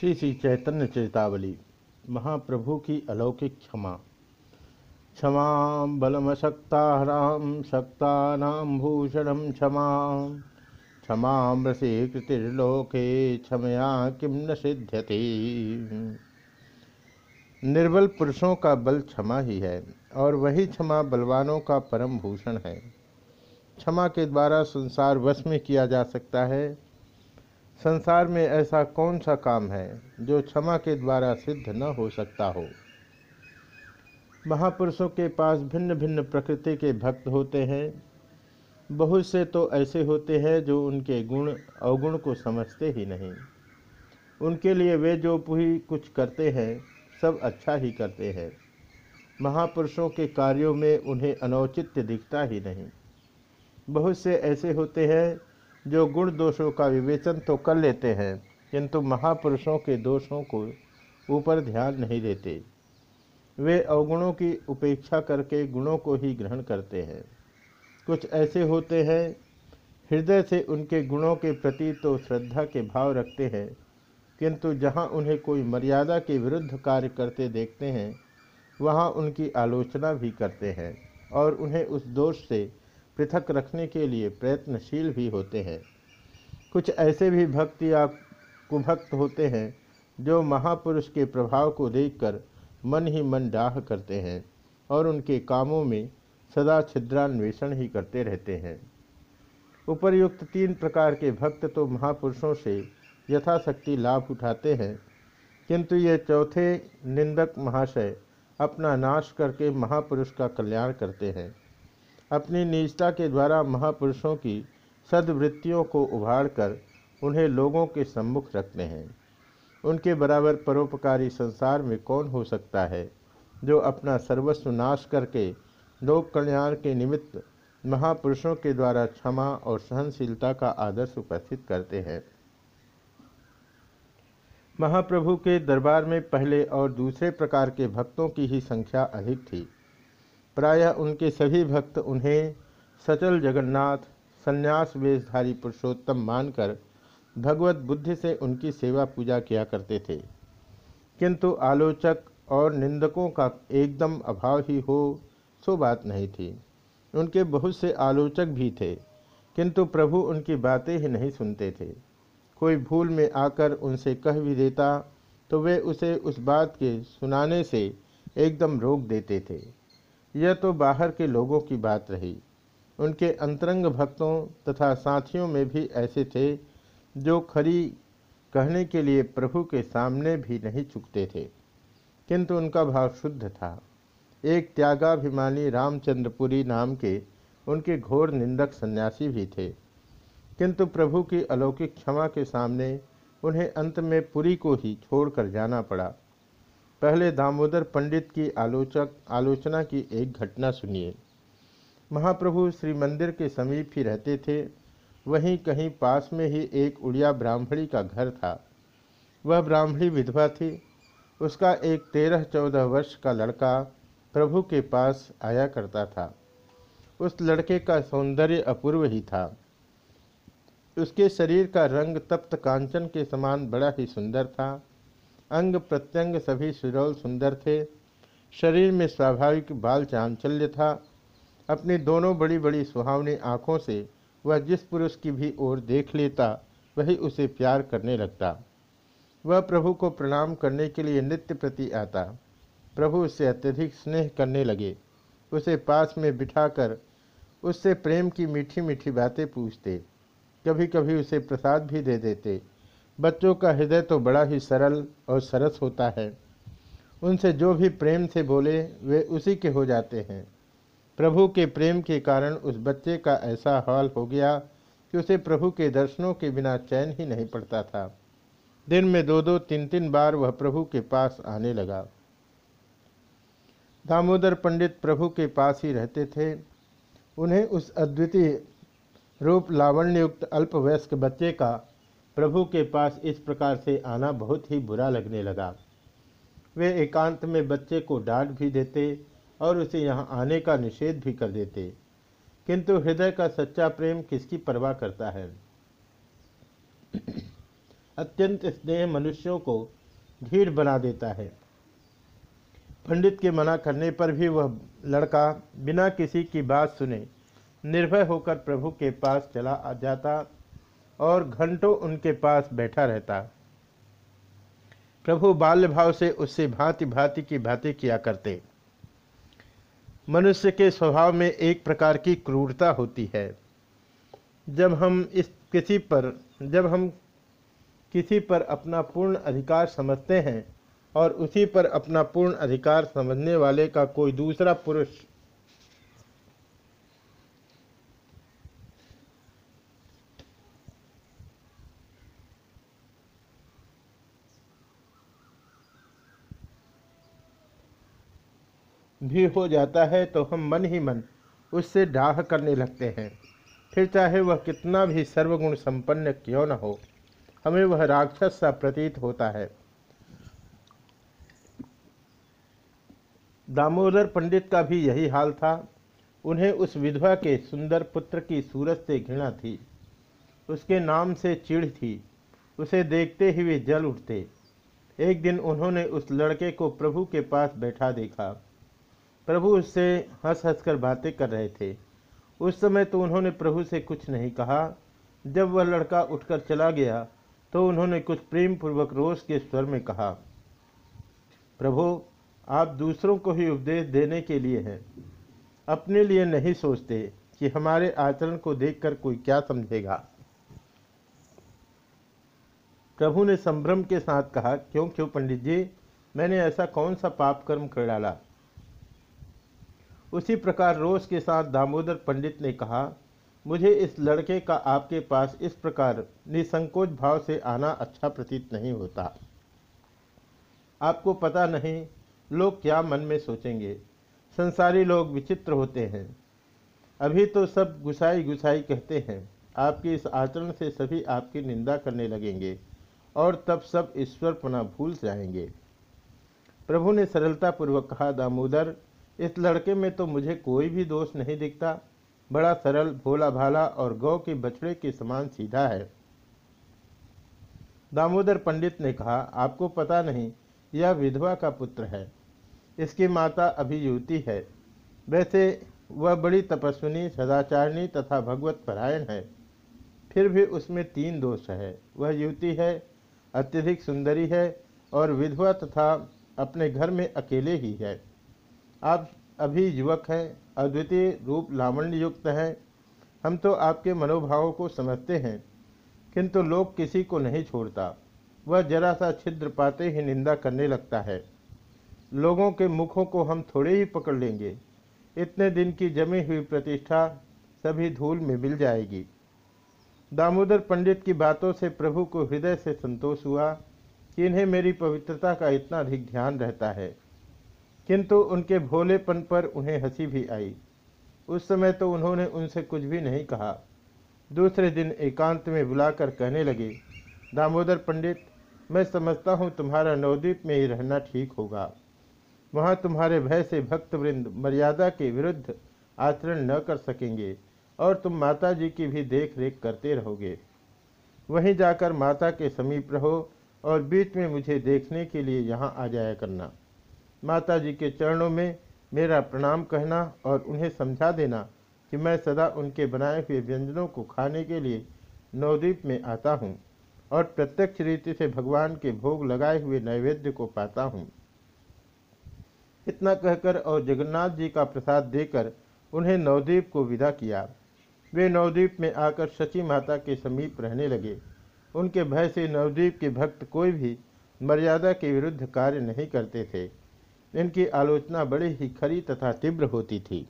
श्री श्री चैतन्य चेतावली महाप्रभु की अलौकिक क्षमा। क्षमा बलमशक्ताहराम शक्तानाम भूषणम क्षमा। क्षमा मृषि कृतिर्लोके क्षमया किम न सिद्ध्यति। निर्बल पुरुषों का बल क्षमा ही है, और वही क्षमा बलवानों का परम भूषण है। क्षमा के द्वारा संसार वश में किया जा सकता है संसार में ऐसा कौन सा काम है जो क्षमा के द्वारा सिद्ध न हो सकता हो? महापुरुषों के पास भिन्न भिन्न प्रकृति के भक्त होते हैं। बहुत से तो ऐसे होते हैं जो उनके गुण, अवगुण को समझते ही नहीं। उनके लिए वे जो भी कुछ करते हैं, सब अच्छा ही करते हैं। महापुरुषों के कार्यों में उन्हें अनौचित्य दिखता ही नहीं। बहुत से ऐसे होते हैं जो गुण दोषों का विवेचन तो कर लेते हैं, किंतु महापुरुषों के दोषों को ऊपर ध्यान नहीं देते। वे अवगुणों की उपेक्षा करके गुणों को ही ग्रहण करते हैं। कुछ ऐसे होते हैं, हृदय से उनके गुणों के प्रति तो श्रद्धा के भाव रखते हैं, किंतु जहाँ उन्हें कोई मर्यादा के विरुद्ध कार्य करते देखते हैं, वहाँ उनकी आलोचना भी करते हैं और उन्हें उस दोष से पृथक रखने के लिए प्रयत्नशील भी होते हैं। कुछ ऐसे भी भक्त या कुभक्त होते हैं, जो महापुरुष के प्रभाव को देखकर मन ही मन डाह करते हैं और उनके कामों में सदा छिद्रान्वेषण ही करते रहते हैं। उपर्युक्त तीन प्रकार के भक्त तो महापुरुषों से यथाशक्ति लाभ उठाते हैं, किंतु ये चौथे निंदक महाशय अपना नाश करके महापुरुष का कल्याण करते हैं। अपनी निजता के द्वारा महापुरुषों की सदवृत्तियों को उभाड़कर उन्हें लोगों के सम्मुख रखते हैं। उनके बराबर परोपकारी संसार में कौन हो सकता है, जो अपना सर्वस्व नाश करके लोक कल्याण के निमित्त महापुरुषों के द्वारा क्षमा और सहनशीलता का आदर्श उपस्थित करते हैं? महाप्रभु के दरबार में पहले और दूसरे प्रकार के भक्तों की ही संख्या अधिक थी। प्रायः उनके सभी भक्त उन्हें सचल जगन्नाथ, संन्यास वेशधारी पुरुषोत्तम मानकर भगवत बुद्धि से उनकी सेवा पूजा किया करते थे। किंतु आलोचक और निंदकों का एकदम अभाव ही हो, सो बात नहीं थी। उनके बहुत से आलोचक भी थे, किंतु प्रभु उनकी बातें ही नहीं सुनते थे। कोई भूल में आकर उनसे कह भी देता तो वे उसे उस बात के सुनाने से एकदम रोक देते थे। यह तो बाहर के लोगों की बात रही। उनके अंतरंग भक्तों तथा साथियों में भी ऐसे थे, जो खरी कहने के लिए प्रभु के सामने भी नहीं चुकते थे। किंतु उनका भाव शुद्ध था। एक त्यागाभिमानी रामचंद्रपुरी नाम के उनके घोर निंदक सन्यासी भी थे। किंतु प्रभु की अलौकिक क्षमा के सामने उन्हें अंत में पुरी को ही छोड़कर जाना पड़ा। पहले दामोदर पंडित की आलोचक, आलोचना की एक घटना सुनिए। महाप्रभु श्री मंदिर के समीप ही रहते थे। वहीं कहीं पास में ही एक उड़िया ब्राह्मणी का घर था। वह ब्राह्मणी विधवा थी। उसका एक तेरह चौदह वर्ष का लड़का प्रभु के पास आया करता था। उस लड़के का सौंदर्य अपूर्व ही था। उसके शरीर का रंग तप्त कांचन के समान बड़ा ही सुंदर था। अंग प्रत्यंग सभी सुरौल सुंदर थे। शरीर में स्वाभाविक बाल चांचल्य था। अपनी दोनों बड़ी बड़ी सुहावनी आँखों से वह जिस पुरुष की भी ओर देख लेता, वही उसे प्यार करने लगता। वह प्रभु को प्रणाम करने के लिए नित्य प्रति आता। प्रभु उससे अत्यधिक स्नेह करने लगे। उसे पास में बिठाकर उससे प्रेम की मीठी मीठी बातें पूछते। कभी कभी उसे प्रसाद भी दे देते। बच्चों का हृदय तो बड़ा ही सरल और सरस होता है। उनसे जो भी प्रेम से बोले, वे उसी के हो जाते हैं। प्रभु के प्रेम के कारण उस बच्चे का ऐसा हाल हो गया कि उसे प्रभु के दर्शनों के बिना चैन ही नहीं पड़ता था। दिन में दो दो तीन तीन बार वह प्रभु के पास आने लगा। दामोदर पंडित प्रभु के पास ही रहते थे। उन्हें उस अद्वितीय रूप लावण्ययुक्त अल्पवयस्क बच्चे का प्रभु के पास इस प्रकार से आना बहुत ही बुरा लगने लगा। वे एकांत में बच्चे को डांट भी देते और उसे यहाँ आने का निषेध भी कर देते। किंतु हृदय का सच्चा प्रेम किसकी परवाह करता है? अत्यंत स्नेह मनुष्यों को धीर बना देता है। पंडित के मना करने पर भी वह लड़का बिना किसी की बात सुने निर्भय होकर प्रभु के पास चला आ जाता और घंटों उनके पास बैठा रहता। प्रभु बाल्य भाव से उससे भांति भांति की बातें किया करते। मनुष्य के स्वभाव में एक प्रकार की क्रूरता होती है। जब हम इस किसी पर, जब हम किसी पर अपना पूर्ण अधिकार समझते हैं और उसी पर अपना पूर्ण अधिकार समझने वाले का कोई दूसरा पुरुष भी हो जाता है तो हम मन ही मन उससे डाह करने लगते हैं। फिर चाहे वह कितना भी सर्वगुण संपन्न क्यों न हो, हमें वह राक्षस सा प्रतीत होता है। दामोदर पंडित का भी यही हाल था। उन्हें उस विधवा के सुंदर पुत्र की सूरत से घृणा थी। उसके नाम से चिढ़ थी। उसे देखते ही वे जल उठते। एक दिन उन्होंने उस लड़के को प्रभु के पास बैठा देखा। प्रभु उससे हंस हंस कर बातें कर रहे थे। उस समय तो उन्होंने प्रभु से कुछ नहीं कहा। जब वह लड़का उठकर चला गया तो उन्होंने कुछ प्रेम पूर्वक रोष के स्वर में कहा, प्रभु, आप दूसरों को ही उपदेश देने के लिए हैं। अपने लिए नहीं सोचते कि हमारे आचरण को देखकर कोई क्या समझेगा। प्रभु ने संभ्रम के साथ कहा, क्यों क्यों पंडित जी, मैंने ऐसा कौन सा पाप कर्म कर डाला? उसी प्रकार रोष के साथ दामोदर पंडित ने कहा, मुझे इस लड़के का आपके पास इस प्रकार निसंकोच भाव से आना अच्छा प्रतीत नहीं होता। आपको पता नहीं, लोग क्या मन में सोचेंगे। संसारी लोग विचित्र होते हैं। अभी तो सब गुसाई गुसाई कहते हैं, आपके इस आचरण से सभी आपकी निंदा करने लगेंगे और तब सब ईश्वर पुनः भूल जाएँगे। प्रभु ने सरलतापूर्वक कहा, दामोदर इस लड़के में तो मुझे कोई भी दोष नहीं दिखता। बड़ा सरल, भोला भाला और गौ के बछड़े के समान सीधा है। दामोदर पंडित ने कहा, आपको पता नहीं, यह विधवा का पुत्र है। इसकी माता अभी युवती है। वैसे वह बड़ी तपस्विनी, सदाचारिणी तथा भगवत परायण है। फिर भी उसमें तीन दोष है। वह युवती है, अत्यधिक सुंदरी है और विधवा तथा अपने घर में अकेले ही है। आप अभी युवक हैं, अद्वितीय रूप लावण्य युक्त हैं। हम तो आपके मनोभावों को समझते हैं, किंतु लोग किसी को नहीं छोड़ता। वह जरा सा छिद्र पाते ही निंदा करने लगता है। लोगों के मुखों को हम थोड़े ही पकड़ लेंगे। इतने दिन की जमी हुई प्रतिष्ठा सभी धूल में मिल जाएगी। दामोदर पंडित की बातों से प्रभु को हृदय से संतोष हुआ कि इन्हें मेरी पवित्रता का इतना अधिक ध्यान रहता है। किंतु उनके भोलेपन पर उन्हें हँसी भी आई। उस समय तो उन्होंने उनसे कुछ भी नहीं कहा। दूसरे दिन एकांत में बुलाकर कहने लगे, दामोदर पंडित, मैं समझता हूँ तुम्हारा नवद्वीप में ही रहना ठीक होगा। वहाँ तुम्हारे भय से भक्तवृंद मर्यादा के विरुद्ध आचरण न कर सकेंगे और तुम माता जी की भी देख रेख करते रहोगे। वहीं जाकर माता के समीप रहो और बीच में मुझे देखने के लिए यहाँ आ जाया करना। माता जी के चरणों में मेरा प्रणाम कहना और उन्हें समझा देना कि मैं सदा उनके बनाए हुए व्यंजनों को खाने के लिए नवद्वीप में आता हूँ और प्रत्यक्ष रीति से भगवान के भोग लगाए हुए नैवेद्य को पाता हूँ। इतना कहकर और जगन्नाथ जी का प्रसाद देकर उन्हें नवद्वीप को विदा किया। वे नवद्वीप में आकर शची माता के समीप रहने लगे। उनके भय से नवद्वीप के भक्त कोई भी मर्यादा के विरुद्ध कार्य नहीं करते थे। इनकी आलोचना बड़ी ही खरी तथा तीव्र होती थी।